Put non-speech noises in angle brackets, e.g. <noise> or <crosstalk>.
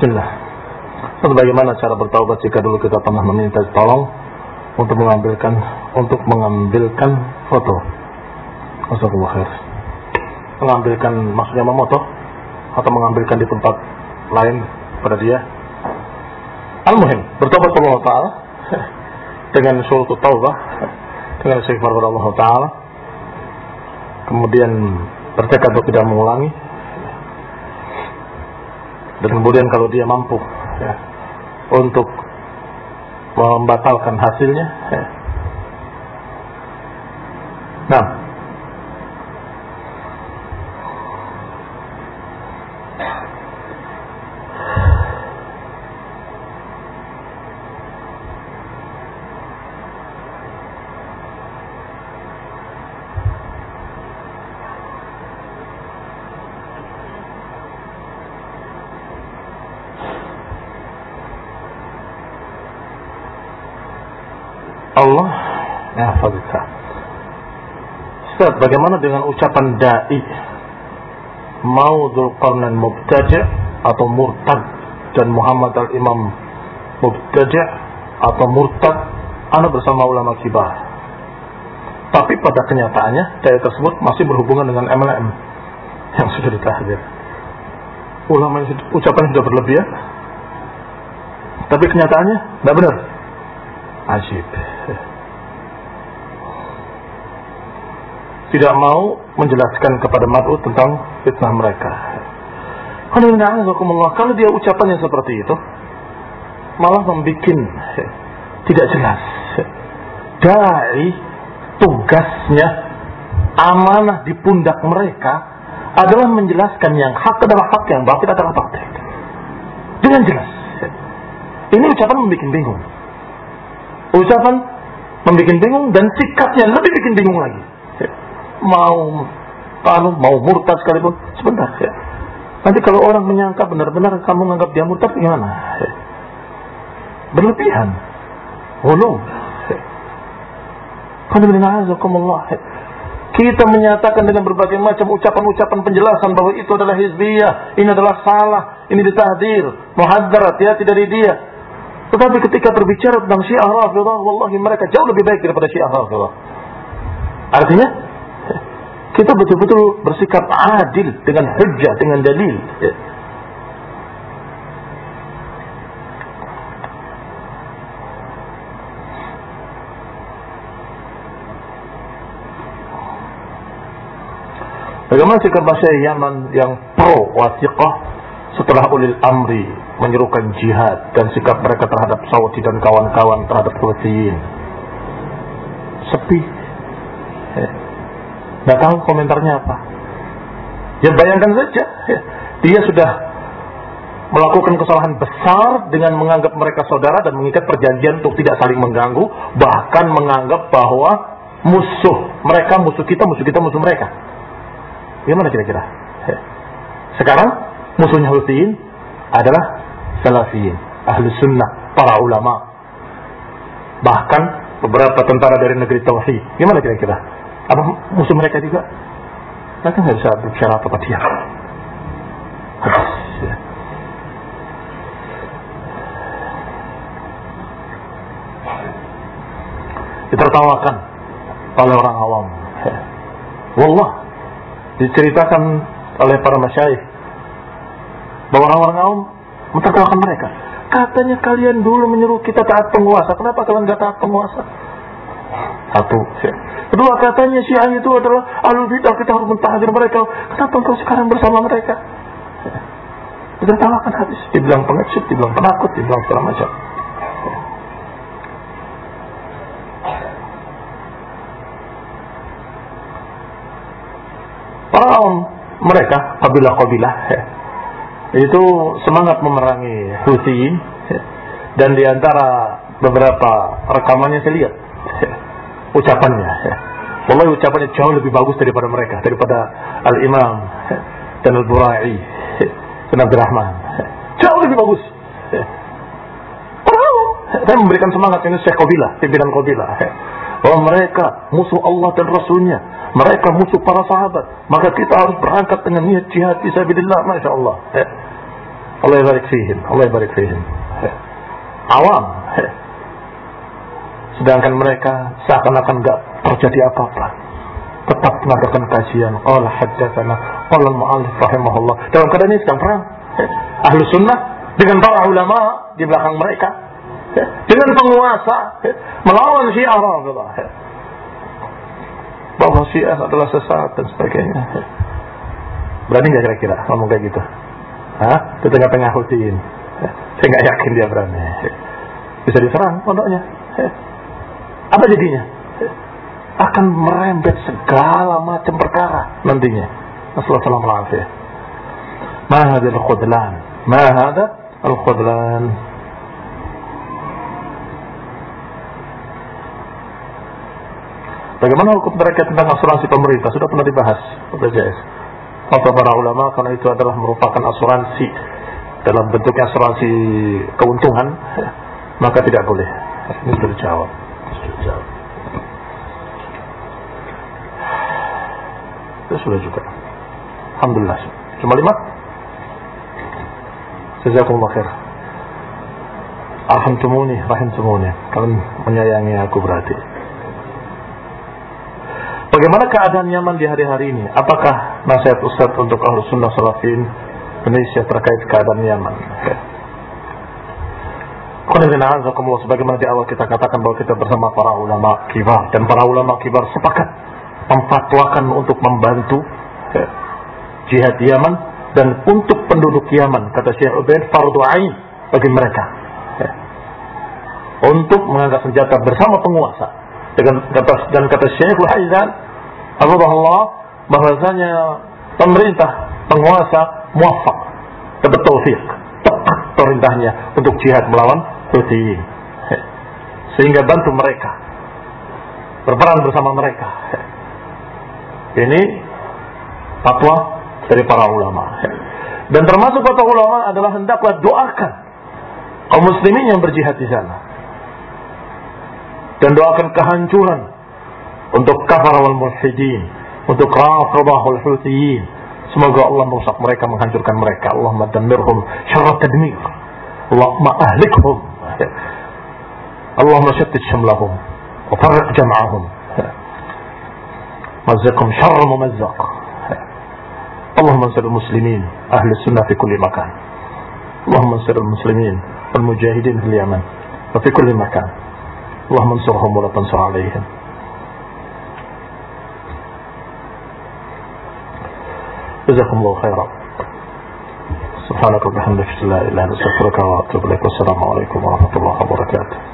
Bismillah. Bagaimana cara bertaubat jika dulu kita pernah meminta tolong untuk mengambilkan untuk mengambilkan foto? Astagfirullah khair. Mengambilkan maksudnya memoto atau mengambilkan di tempat lain pada dia? Al-muhim, bertobat Allah Ta'ala <laughs> dengan suatu taubah dengan istighfar kepada Allah Ta'ala kemudian bertekad untuk tidak mengulangi dan kemudian kalau dia mampu ya, untuk membatalkan hasilnya ya. Allah ya. Ustaz, bagaimana dengan ucapan dai? Mau Dzulqarnain mubtadi' atau murtad dan Muhammad al-Imam mubtadi' atau murtad ana bersama ulama kibar. Tapi pada kenyataannya dai tersebut masih berhubungan dengan MLM yang sudah ditahdir. Ulama ucapan sudah berlebihan, tapi kenyataannya tidak benar. Ajib. Tidak mau menjelaskan kepada Mad'u tentang fitnah mereka. Kalau dia ucapannya seperti itu, malah membuat tidak jelas. Dari tugasnya amanah di pundak mereka adalah menjelaskan yang hak adalah hak, yang batil adalah batil. Dengan jelas. Ini ucapan membuat bingung ucapan membuat bingung dan sikapnya lebih bikin bingung lagi. Mau kalau mau murtad sekalipun sebentar ya. Nanti kalau orang menyangka benar-benar kamu menganggap dia murtad gimana? Ya. Berlebihan. Ulung. Ya. Kita menyatakan dengan berbagai macam ucapan-ucapan penjelasan bahwa itu adalah hizbiyah, ini adalah salah, ini ditahdir, muhaddarat ya tidak dari dia. Tetapi ketika berbicara tentang Syiah Rafidah, wallahi mereka jauh lebih baik daripada Syiah Rafidah. Artinya, <laughs> kita betul-betul bersikap adil dengan hujah, dengan dalil. Bagaimana sikap bahasa Yaman yang pro wasiqah setelah ulil amri menyerukan jihad dan sikap mereka terhadap Saudi dan kawan-kawan terhadap Houthiyyin. Sepi. Eh. Nggak tahu komentarnya apa. Ya bayangkan saja, eh. dia sudah melakukan kesalahan besar dengan menganggap mereka saudara dan mengikat perjanjian untuk tidak saling mengganggu, bahkan menganggap bahwa musuh mereka musuh kita, musuh kita musuh mereka. Gimana kira-kira? Eh. Sekarang musuhnya Houthiyyin adalah salafiyin, ahli sunnah, para ulama. Bahkan beberapa tentara dari negeri tauhid. Gimana kira-kira? Apa musuh mereka juga? Mereka nggak bisa bicara apa dia. Ya. Ditertawakan oleh orang awam. Wallah diceritakan oleh para masyayikh bahwa orang-orang awam mentertawakan mereka. Katanya kalian dulu menyuruh kita taat penguasa. Kenapa kalian gak taat penguasa? Satu. Kedua katanya Syiah itu adalah alul bidah kita harus mentahdir mereka. Kenapa engkau sekarang bersama mereka? Ditertawakan habis. Dibilang pengecut, dibilang penakut, dibilang segala macam. Mereka, kabilah-kabilah, itu semangat memerangi Houthi dan di antara beberapa rekamannya saya lihat ucapannya. Wallahi ucapannya jauh lebih bagus daripada mereka daripada Al-Imam dan Al-Burai dan Abdul Rahman. Jauh lebih bagus. Saya memberikan semangat ini Syekh Qabilah pimpinan Qabilah bahwa mereka musuh Allah dan Rasulnya. Mereka musuh para sahabat. Maka kita harus berangkat dengan niat jihad fisabilillah, masya Allah. Allah barik fihim Allah barik fihim awam sedangkan mereka seakan-akan enggak terjadi apa-apa. Tetap mengadakan kajian. Qala haddatsana. Qala al-mu'allif rahimahullah. Dalam keadaan ini sedang perang. Ahli sunnah dengan para ulama di belakang mereka. Dengan penguasa melawan syiah Rafidah bahwa syiah adalah sesat dan sebagainya. Berani nggak kira-kira ngomong kayak gitu Hah? di tengah-tengah Houthiin saya nggak yakin dia berani. Bisa diserang pondoknya. Apa jadinya? Akan merembet segala macam perkara nantinya. Warahmatullahi wabarakatuh ma hadha al-khudlan? Ma hadha al-khudlan? Bagaimana hukum mereka tentang asuransi pemerintah? Sudah pernah dibahas BPJS. Kata para ulama karena itu adalah merupakan asuransi dalam bentuknya asuransi keuntungan, maka tidak boleh. Ini dijawab. Itu sudah juga. Alhamdulillah. Cuma lima? Jazakumullah khair. Alhamdulillah, rahimtumuni. Kalian menyayangi aku berarti. Bagaimana keadaan Yaman di hari-hari ini? Apakah nasihat Ustaz untuk Ahlus Sunnah Salafin Indonesia terkait keadaan Yaman? Ya. Sebagaimana di awal kita katakan bahwa kita bersama para ulama kibar dan para ulama kibar sepakat memfatwakan untuk membantu ya, jihad Yaman dan untuk penduduk Yaman kata Syekh Ubaid fardu ain bagi mereka ya, untuk mengangkat senjata bersama penguasa dengan kata dan kata Syekhul Haizan Allah? Bahwasanya pemerintah penguasa muafak dapat taufik tepat perintahnya untuk jihad melawan Houthi. Sehingga bantu mereka. Berperan bersama mereka. Ini fatwa dari para ulama. Dan termasuk fatwa ulama adalah hendaklah doakan kaum muslimin yang berjihad di sana. Dan doakan kehancuran untuk kafar wal mulhidin, untuk rafidah wal hutiyin. Semoga Allah merusak mereka, menghancurkan mereka. Allahumma damirhum syarra tadmir. Allahumma ahlikhum. Allahumma shattit syamlahum. Wa farriq jam'ahum. Mazzakum syarra mumazzaq. اللهم انصر المسلمين أهل السنة في كل مكان اللهم انصر المسلمين والمجاهدين في اليمن وفي كل مكان اللهم انصرهم ولا تنصر عليهم جزاكم الله خيرا. سبحانك وبحمدك لا إله إلا أنت أستغفرك وأتوب إليك والسلام عليكم ورحمة الله وبركاته.